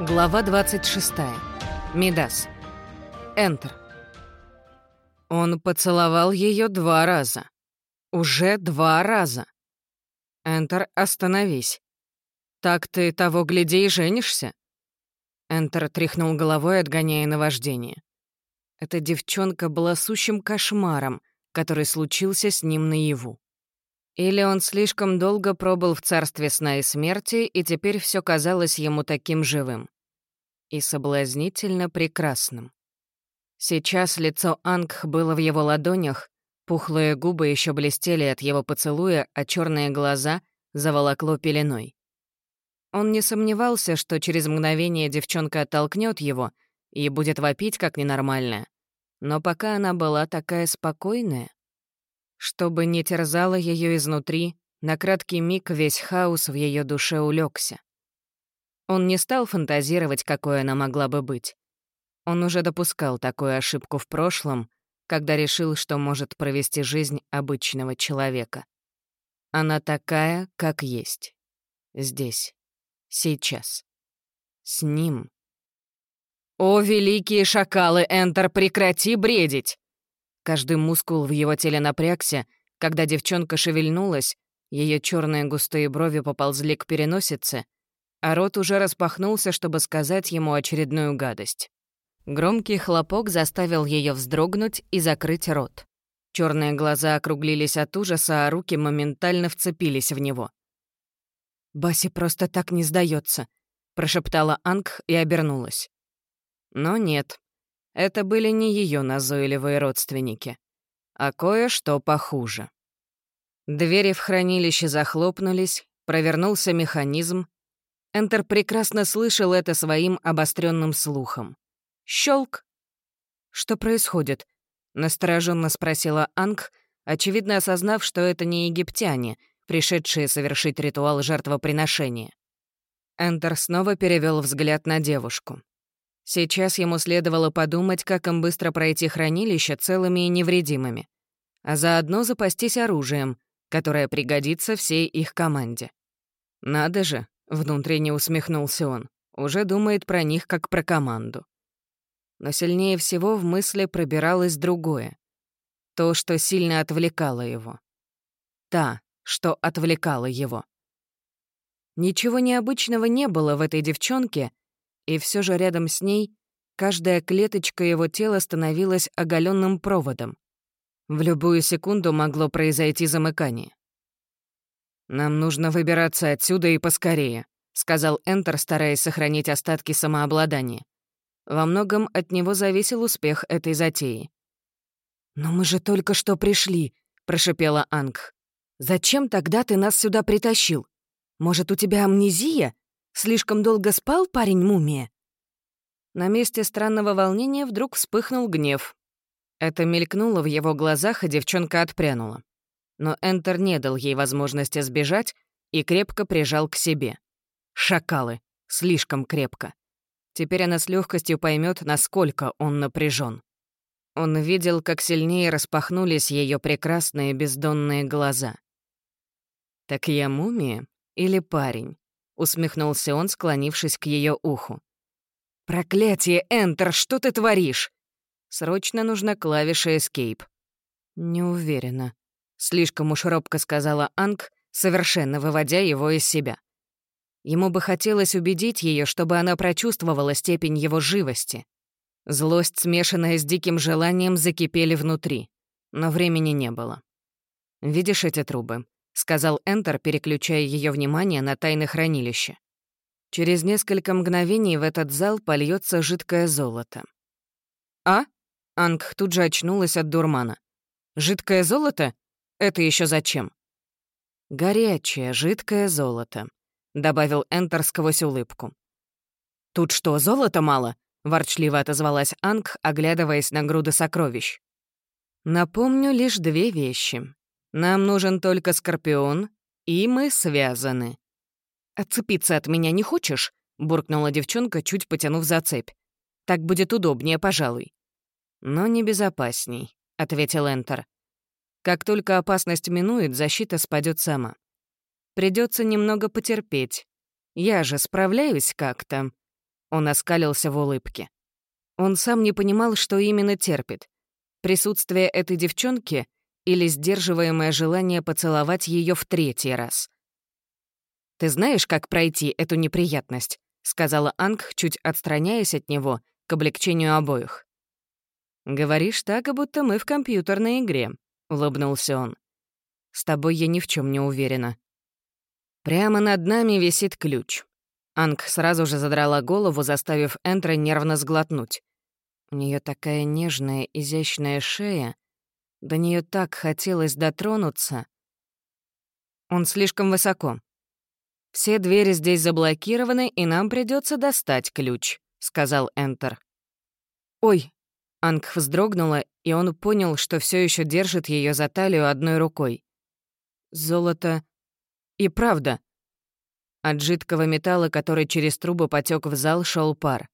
Глава 26. Мидас. Энтер. Он поцеловал ее два раза. Уже два раза. Энтер, остановись. Так ты того гляди и женишься? Энтер тряхнул головой, отгоняя наваждение. Эта девчонка была сущим кошмаром, который случился с ним наяву. Или он слишком долго пробыл в царстве сна и смерти, и теперь все казалось ему таким живым. И соблазнительно прекрасным. Сейчас лицо Ангх было в его ладонях, пухлые губы еще блестели от его поцелуя, а черные глаза заволокло пеленой. Он не сомневался, что через мгновение девчонка оттолкнет его и будет вопить как ненормальная. Но пока она была такая спокойная, чтобы не терзало ее изнутри, на краткий миг весь хаос в ее душе улегся. Он не стал фантазировать, какой она могла бы быть. Он уже допускал такую ошибку в прошлом, когда решил, что может провести жизнь обычного человека. Она такая, как есть. Здесь. Сейчас. С ним. «О, великие шакалы, Энтер, прекрати бредить!» Каждый мускул в его теле напрягся, когда девчонка шевельнулась, ее черные густые брови поползли к переносице, а рот уже распахнулся, чтобы сказать ему очередную гадость. Громкий хлопок заставил ее вздрогнуть и закрыть рот. Черные глаза округлились от ужаса, а руки моментально вцепились в него. «Баси просто так не сдается, прошептала Анг и обернулась. Но нет, это были не ее назойливые родственники, а кое-что похуже. Двери в хранилище захлопнулись, провернулся механизм. Энтер прекрасно слышал это своим обостренным слухом. Щелк. Что происходит? настороженно спросила Анг, очевидно осознав, что это не египтяне, пришедшие совершить ритуал жертвоприношения. Энтер снова перевел взгляд на девушку. Сейчас ему следовало подумать, как им быстро пройти хранилище целыми и невредимыми, а заодно запастись оружием, которое пригодится всей их команде. «Надо же», — внутренне усмехнулся он, уже думает про них как про команду. Но сильнее всего в мысли пробиралось другое. То, что сильно отвлекало его. Та, что отвлекала его. Ничего необычного не было в этой девчонке, и все же рядом с ней каждая клеточка его тела становилась оголенным проводом. В любую секунду могло произойти замыкание. «Нам нужно выбираться отсюда и поскорее», — сказал Энтер, стараясь сохранить остатки самообладания. Во многом от него зависел успех этой затеи. «Но мы же только что пришли», — прошипела Анг. «Зачем тогда ты нас сюда притащил? Может, у тебя амнезия? Слишком долго спал парень-мумия?» На месте странного волнения вдруг вспыхнул гнев. Это мелькнуло в его глазах, и девчонка отпрянула. Но Энтер не дал ей возможности сбежать и крепко прижал к себе. Шакалы. Слишком крепко. Теперь она с легкостью поймет, насколько он напряжен. Он видел, как сильнее распахнулись ее прекрасные бездонные глаза. «Так я мумия или парень?» Усмехнулся он, склонившись к ее уху. «Проклятие, Энтер, что ты творишь?» «Срочно нужна клавиша Escape». «Не уверена», — слишком уж робко сказала Анг, совершенно выводя его из себя. Ему бы хотелось убедить ее, чтобы она прочувствовала степень его живости. Злость, смешанная с диким желанием, закипели внутри, но времени не было. «Видишь эти трубы? Сказал Энтер, переключая ее внимание на тайны хранилища. Через несколько мгновений в этот зал польется жидкое золото. «А?» — Анг тут же очнулась от дурмана. «Жидкое золото? Это еще зачем?» «Горячее, жидкое золото», — добавил Энтер сквозь улыбку. «Тут что, золота мало?» — ворчливо отозвалась Анг, оглядываясь на груды сокровищ. «Напомню лишь две вещи. Нам нужен только Скорпион, и мы связаны». «Отцепиться от меня не хочешь?» — буркнула девчонка, чуть потянув за цепь. «Так будет удобнее, пожалуй». «Но не безопасней», — ответил Энтер. «Как только опасность минует, защита спадет сама. Придется немного потерпеть. Я же справляюсь как-то. Он оскалился в улыбке. Он сам не понимал, что именно терпит. Присутствие этой девчонки или сдерживаемое желание поцеловать ее в третий раз. «Ты знаешь, как пройти эту неприятность?» — сказала Анг, чуть отстраняясь от него, к облегчению обоих. «Говоришь так, будто мы в компьютерной игре», — улыбнулся он. «С тобой я ни в чем не уверена». Прямо над нами висит ключ. Анг сразу же задрала голову, заставив Энтра нервно сглотнуть. У нее такая нежная, изящная шея. До нее так хотелось дотронуться. Он слишком высоко. Все двери здесь заблокированы, и нам придется достать ключ, сказал Энтер. Ой, Анг вздрогнула, и он понял, что все еще держит ее за талию одной рукой. Золото. И правда. От жидкого металла, который через трубу потек в зал, шел пар.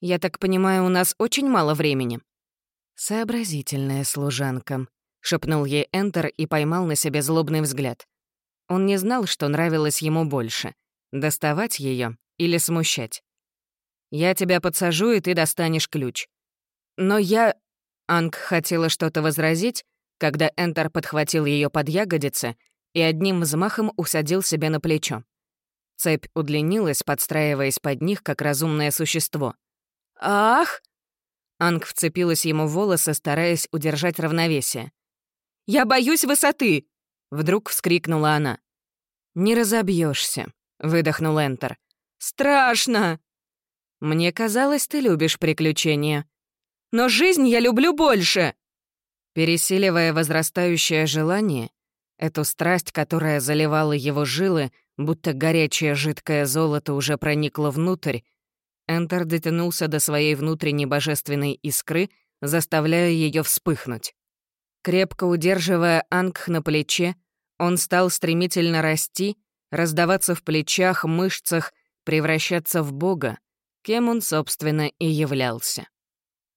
«Я так понимаю, у нас очень мало времени». «Сообразительная служанка», — шепнул ей Энтер и поймал на себе злобный взгляд. Он не знал, что нравилось ему больше — доставать ее или смущать. «Я тебя подсажу, и ты достанешь ключ. Но я...» Анг хотела что-то возразить, когда Энтер подхватил ее под ягодицы и одним взмахом усадил себе на плечо. Цепь удлинилась, подстраиваясь под них, как разумное существо. «Ах!» Анг вцепилась ему в волосы, стараясь удержать равновесие. «Я боюсь высоты!» — вдруг вскрикнула она. «Не разобьешься, выдохнул Энтер. «Страшно!» «Мне казалось, ты любишь приключения», но жизнь я люблю больше!» Пересиливая возрастающее желание, эту страсть, которая заливала его жилы, будто горячее жидкое золото уже проникло внутрь, Энтер дотянулся до своей внутренней божественной искры, заставляя ее вспыхнуть. Крепко удерживая Ангх на плече, он стал стремительно расти, раздаваться в плечах, мышцах, превращаться в бога, кем он, собственно, и являлся.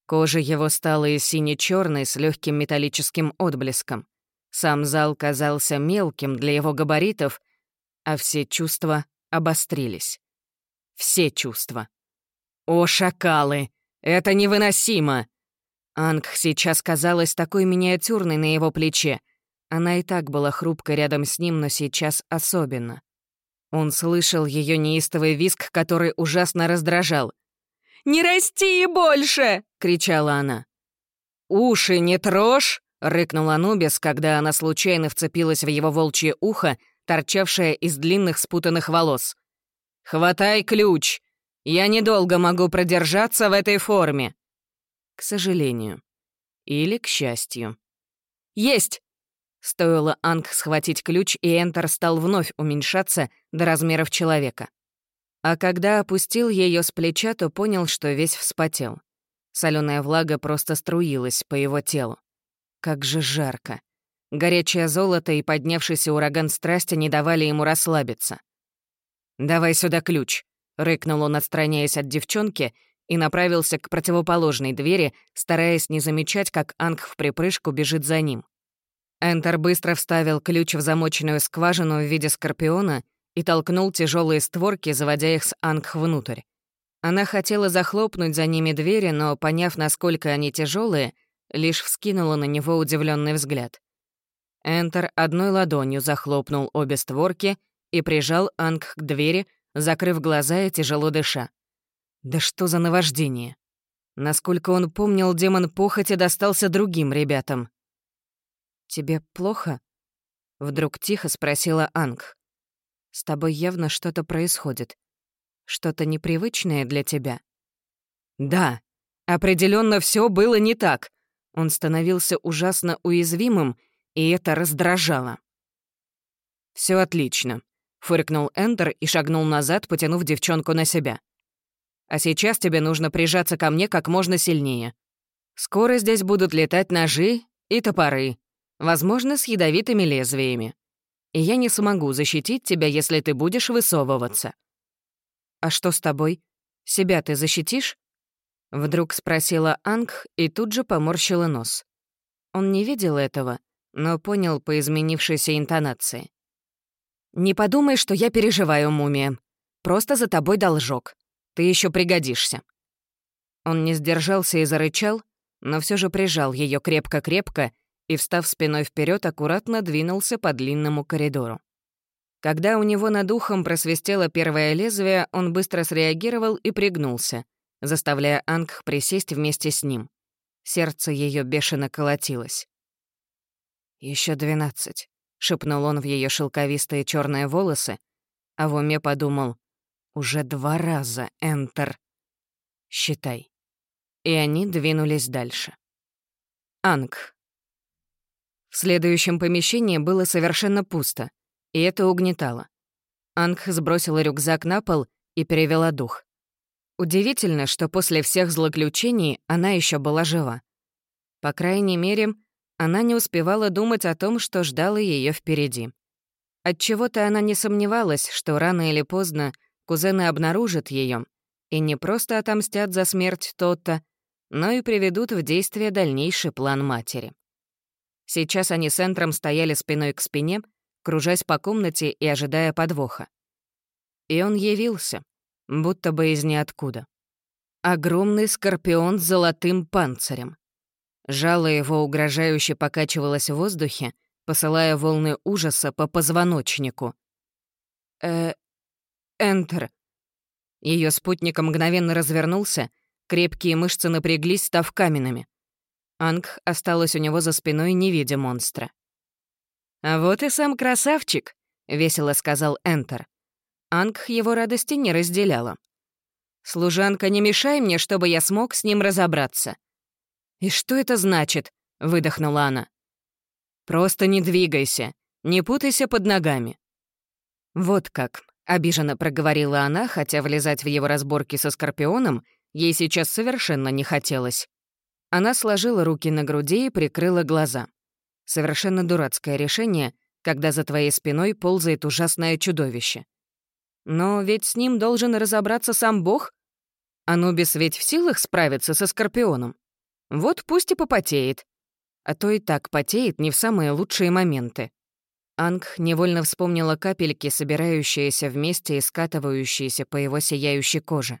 Кожа его стала и сине черной с легким металлическим отблеском. Сам зал казался мелким для его габаритов, а все чувства обострились. Все чувства. «О, шакалы! Это невыносимо!» Анг сейчас казалась такой миниатюрной на его плече. Она и так была хрупкой рядом с ним, но сейчас особенно. Он слышал ее неистовый виск, который ужасно раздражал. «Не расти больше!» — кричала она. «Уши не трожь!» — рыкнул Анубис, когда она случайно вцепилась в его волчье ухо, торчавшее из длинных спутанных волос. «Хватай ключ! Я недолго могу продержаться в этой форме!» К сожалению. Или к счастью. «Есть!» Стоило Анг схватить ключ, и Энтер стал вновь уменьшаться до размеров человека. А когда опустил ее с плеча, то понял, что весь вспотел. Соленая влага просто струилась по его телу. Как же жарко. Горячее золото и поднявшийся ураган страсти не давали ему расслабиться. «Давай сюда ключ», — рыкнул он, отстраняясь от девчонки, и направился к противоположной двери, стараясь не замечать, как Анг в припрыжку бежит за ним. Энтер быстро вставил ключ в замоченную скважину в виде скорпиона и толкнул тяжелые створки, заводя их с Ангх внутрь. Она хотела захлопнуть за ними двери, но, поняв, насколько они тяжелые, лишь вскинула на него удивленный взгляд. Энтер одной ладонью захлопнул обе створки и прижал Анг к двери, закрыв глаза и тяжело дыша. Да что за наваждение? Насколько он помнил, демон похоти достался другим ребятам. «Тебе плохо?» — вдруг тихо спросила Анг. С тобой явно что-то происходит. Что-то непривычное для тебя. Да, определенно все было не так. Он становился ужасно уязвимым, и это раздражало. Все отлично», — фыркнул Эндер и шагнул назад, потянув девчонку на себя. «А сейчас тебе нужно прижаться ко мне как можно сильнее. Скоро здесь будут летать ножи и топоры, возможно, с ядовитыми лезвиями и я не смогу защитить тебя, если ты будешь высовываться». «А что с тобой? Себя ты защитишь?» Вдруг спросила Анг и тут же поморщила нос. Он не видел этого, но понял по изменившейся интонации. «Не подумай, что я переживаю, мумия. Просто за тобой должок. Ты еще пригодишься». Он не сдержался и зарычал, но все же прижал ее крепко-крепко и, встав спиной вперед, аккуратно двинулся по длинному коридору. Когда у него над ухом просвистело первое лезвие, он быстро среагировал и пригнулся, заставляя Ангх присесть вместе с ним. Сердце ее бешено колотилось. Еще двенадцать», — шепнул он в ее шелковистые черные волосы, а в уме подумал «Уже два раза, Энтер». «Считай». И они двинулись дальше. Анг. В следующем помещении было совершенно пусто, и это угнетало. Анг сбросила рюкзак на пол и перевела дух. Удивительно, что после всех злоключений она еще была жива. По крайней мере, она не успевала думать о том, что ждало ее впереди. Отчего-то она не сомневалась, что рано или поздно кузены обнаружат ее и не просто отомстят за смерть Тотта, но и приведут в действие дальнейший план матери. Сейчас они с Энтром стояли спиной к спине, кружась по комнате и ожидая подвоха. И он явился, будто бы из ниоткуда. Огромный скорпион с золотым панцирем. Жало его угрожающе покачивалось в воздухе, посылая волны ужаса по позвоночнику. э Энтер. Ее спутник мгновенно развернулся, крепкие мышцы напряглись, став каменными. Анг осталась у него за спиной, не видя монстра. «А вот и сам красавчик», — весело сказал Энтер. Анг его радости не разделяла. «Служанка, не мешай мне, чтобы я смог с ним разобраться». «И что это значит?» — выдохнула она. «Просто не двигайся, не путайся под ногами». «Вот как», — обиженно проговорила она, хотя влезать в его разборки со Скорпионом ей сейчас совершенно не хотелось. Она сложила руки на груди и прикрыла глаза. Совершенно дурацкое решение, когда за твоей спиной ползает ужасное чудовище. Но ведь с ним должен разобраться сам Бог. Анубис ведь в силах справиться со Скорпионом. Вот пусть и попотеет. А то и так потеет не в самые лучшие моменты. Анг невольно вспомнила капельки, собирающиеся вместе и скатывающиеся по его сияющей коже.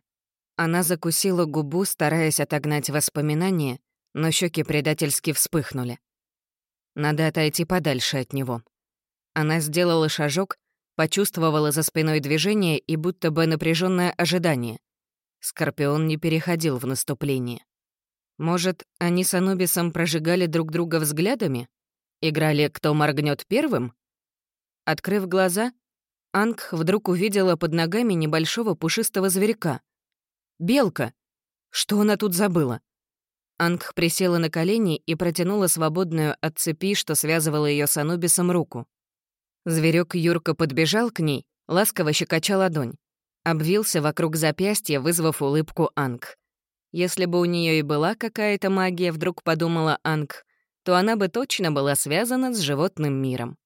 Она закусила губу, стараясь отогнать воспоминания, но щеки предательски вспыхнули. Надо отойти подальше от него. Она сделала шажок, почувствовала за спиной движение и будто бы напряженное ожидание. Скорпион не переходил в наступление. Может, они с Анубисом прожигали друг друга взглядами? Играли «Кто моргнет первым?» Открыв глаза, Анг вдруг увидела под ногами небольшого пушистого зверька. Белка! Что она тут забыла? Ангх присела на колени и протянула свободную от цепи, что связывала ее с Анубисом, руку. Зверек Юрка подбежал к ней, ласково щекоча ладонь. Обвился вокруг запястья, вызвав улыбку Анг. Если бы у нее и была какая-то магия, вдруг подумала Анг, то она бы точно была связана с животным миром.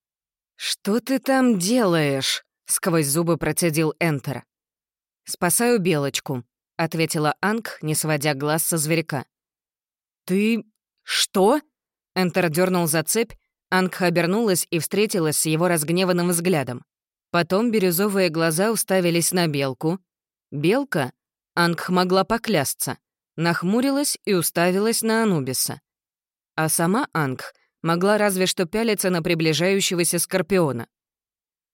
«Что ты там делаешь?» — сквозь зубы процедил Энтер. «Спасаю Белочку», — ответила Анг, не сводя глаз со зверька. «Ты... что?» Энтер дернул за цепь, Ангха обернулась и встретилась с его разгневанным взглядом. Потом бирюзовые глаза уставились на белку. Белка, Ангх могла поклясться, нахмурилась и уставилась на Анубиса. А сама Ангх могла разве что пялиться на приближающегося Скорпиона.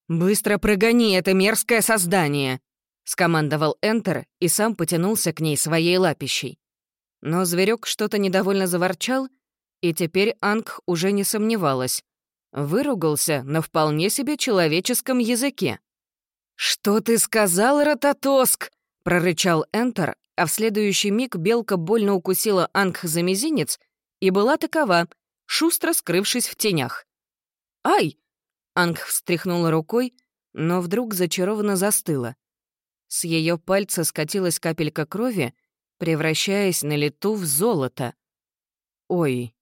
«Быстро прогони это мерзкое создание!» — скомандовал Энтер и сам потянулся к ней своей лапищей. Но зверек что-то недовольно заворчал, и теперь Анг уже не сомневалась. Выругался на вполне себе человеческом языке. «Что ты сказал, Рототоск?» — прорычал Энтер, а в следующий миг белка больно укусила Анг за мизинец и была такова, шустро скрывшись в тенях. «Ай!» — Анг встряхнула рукой, но вдруг зачарованно застыла. С ее пальца скатилась капелька крови, превращаясь на лету в золото. «Ой!»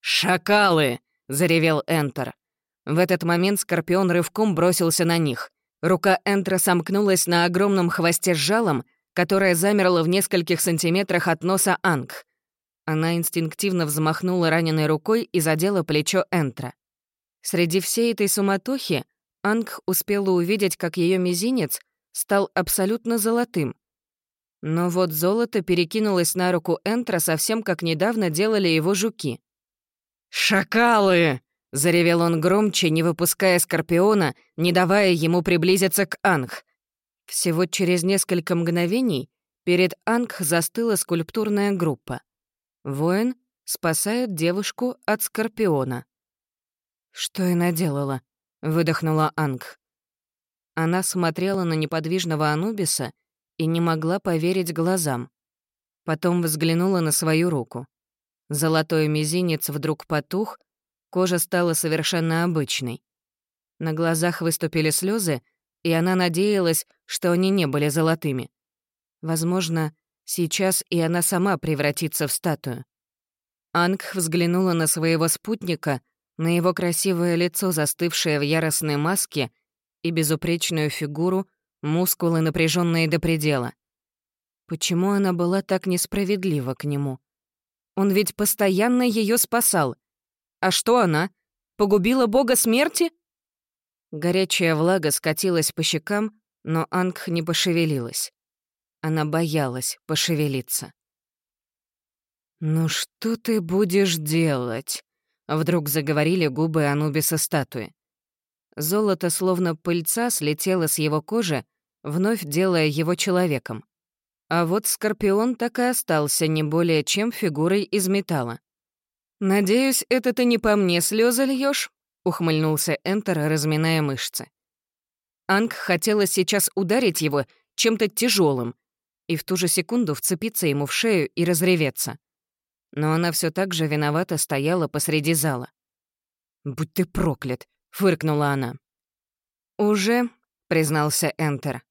«Шакалы!» — заревел Энтер. В этот момент Скорпион рывком бросился на них. Рука Энтера сомкнулась на огромном хвосте с жалом, которое замерло в нескольких сантиметрах от носа Анг. Она инстинктивно взмахнула раненой рукой и задела плечо Энтра. Среди всей этой суматохи Анг успела увидеть, как ее мизинец стал абсолютно золотым, Но вот золото перекинулось на руку Энтра совсем как недавно делали его жуки. «Шакалы!» — заревел он громче, не выпуская Скорпиона, не давая ему приблизиться к Анг. Всего через несколько мгновений перед Анг застыла скульптурная группа. Воин спасает девушку от Скорпиона. «Что я наделала?» — выдохнула Анг. Она смотрела на неподвижного Анубиса и не могла поверить глазам. Потом взглянула на свою руку. Золотой мизинец вдруг потух, кожа стала совершенно обычной. На глазах выступили слезы, и она надеялась, что они не были золотыми. Возможно, сейчас и она сама превратится в статую. Ангх взглянула на своего спутника, на его красивое лицо, застывшее в яростной маске, и безупречную фигуру, мускулы, напряженные до предела. Почему она была так несправедлива к нему? Он ведь постоянно ее спасал. А что она? Погубила бога смерти? Горячая влага скатилась по щекам, но Ангх не пошевелилась. Она боялась пошевелиться. «Ну что ты будешь делать?» — вдруг заговорили губы Анубиса статуи. Золото, словно пыльца, слетело с его кожи, вновь делая его человеком. А вот Скорпион так и остался не более чем фигурой из металла. «Надеюсь, это ты не по мне слезы льешь? — ухмыльнулся Энтер, разминая мышцы. Анг хотела сейчас ударить его чем-то тяжелым и в ту же секунду вцепиться ему в шею и разреветься. Но она все так же виновато стояла посреди зала. «Будь ты проклят!» — фыркнула она. «Уже?» — признался Энтер.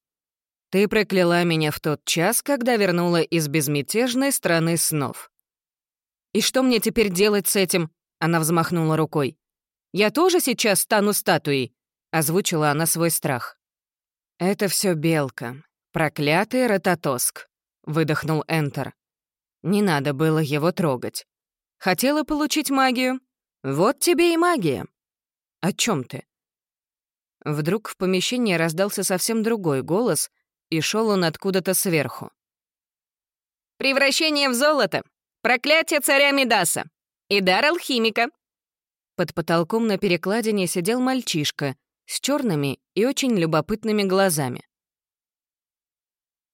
«Ты прокляла меня в тот час, когда вернула из безмятежной страны снов». «И что мне теперь делать с этим?» — она взмахнула рукой. Я тоже сейчас стану статуей?» — озвучила она свой страх. «Это все белка. Проклятый рототоск», — выдохнул Энтер. «Не надо было его трогать. Хотела получить магию? Вот тебе и магия». «О чем ты?» Вдруг в помещении раздался совсем другой голос, и шел он откуда-то сверху. «Превращение в золото! Проклятие царя Медаса! И дар алхимика! Под потолком на перекладине сидел мальчишка с черными и очень любопытными глазами.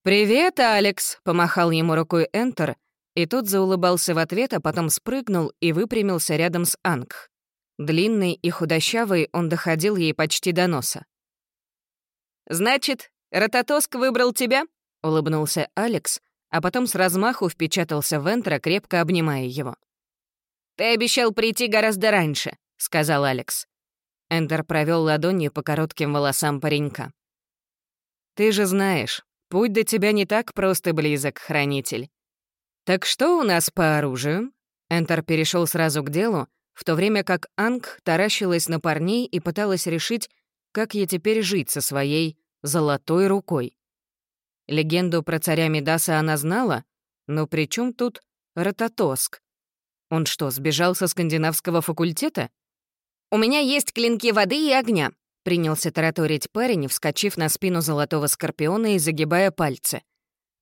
«Привет, Алекс!» — помахал ему рукой Энтер, и тот заулыбался в ответ, а потом спрыгнул и выпрямился рядом с Анг. Длинный и худощавый, он доходил ей почти до носа. «Значит, Рототоск выбрал тебя?» — улыбнулся Алекс, а потом с размаху впечатался в Энтера, крепко обнимая его. «Ты обещал прийти гораздо раньше», — сказал Алекс. Эндер провел ладонью по коротким волосам паренька. «Ты же знаешь, путь до тебя не так просто близок, хранитель. Так что у нас по оружию?» Энтер перешел сразу к делу, в то время как Анг таращилась на парней и пыталась решить, как ей теперь жить со своей золотой рукой. Легенду про царя Медаса она знала, но при чем тут Рототоск? Он что, сбежал со скандинавского факультета? «У меня есть клинки воды и огня», — принялся тараторить парень, вскочив на спину золотого скорпиона и загибая пальцы.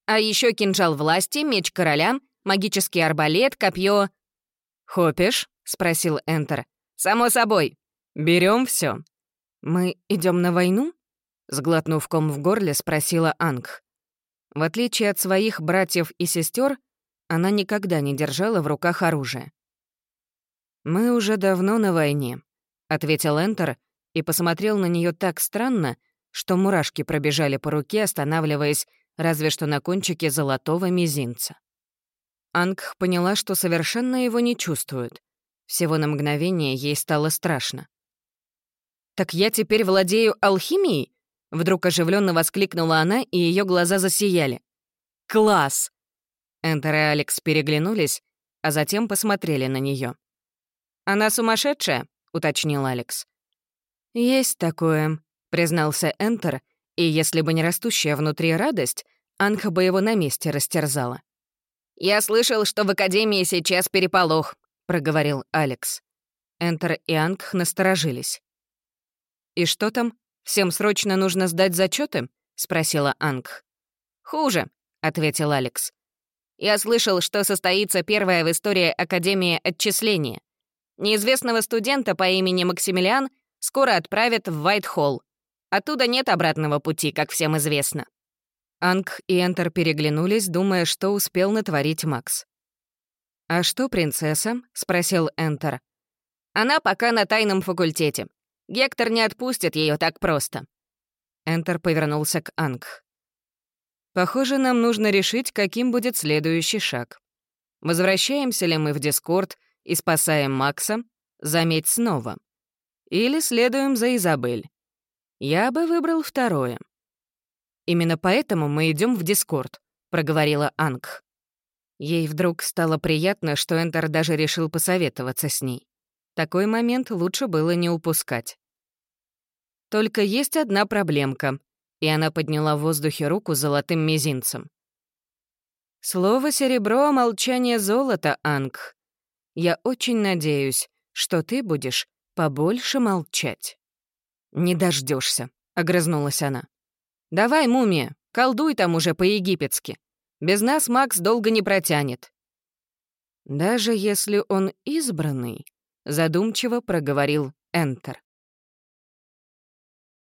«А еще кинжал власти, меч короля, магический арбалет, копье...» «Хопишь?» — спросил Энтер. «Само собой. Берем все. «Мы идем на войну?» — сглотнув ком в горле, спросила Анг. В отличие от своих братьев и сестер, она никогда не держала в руках оружие. «Мы уже давно на войне», — ответил Энтер и посмотрел на нее так странно, что мурашки пробежали по руке, останавливаясь разве что на кончике золотого мизинца. Ангх поняла, что совершенно его не чувствует. Всего на мгновение ей стало страшно. «Так я теперь владею алхимией?» Вдруг оживленно воскликнула она, и ее глаза засияли. «Класс! Энтер и Алекс переглянулись, а затем посмотрели на нее. «Она сумасшедшая?» — уточнил Алекс. «Есть такое», — признался Энтер, и если бы не растущая внутри радость, Анха бы его на месте растерзала. «Я слышал, что в Академии сейчас переполох», — проговорил Алекс. Энтер и Ангх насторожились. «И что там? Всем срочно нужно сдать зачеты? спросила Ангх. «Хуже. ответил Алекс. «Я слышал, что состоится первая в истории Академия отчисления. Неизвестного студента по имени Максимилиан скоро отправят в Вайтхолл. Оттуда нет обратного пути, как всем известно». Анг и Энтер переглянулись, думая, что успел натворить Макс. «А что принцесса?» — спросил Энтер. «Она пока на тайном факультете. Гектор не отпустит ее так просто». Энтер повернулся к Анг. «Похоже, нам нужно решить, каким будет следующий шаг. Возвращаемся ли мы в Дискорд и спасаем Макса, заметь снова. Или следуем за Изабель. Я бы выбрал второе. Именно поэтому мы идем в Дискорд, проговорила Анг. Ей вдруг стало приятно, что Энтер даже решил посоветоваться с ней. Такой момент лучше было не упускать. Только есть одна проблемка, и она подняла в воздухе руку золотым мизинцем. Слово «серебро», молчание «золото», Анг. Я очень надеюсь, что ты будешь побольше молчать». «Не дождешься, огрызнулась она. «Давай, мумия, колдуй там уже по-египетски. Без нас Макс долго не протянет». «Даже если он избранный», — задумчиво проговорил Энтер.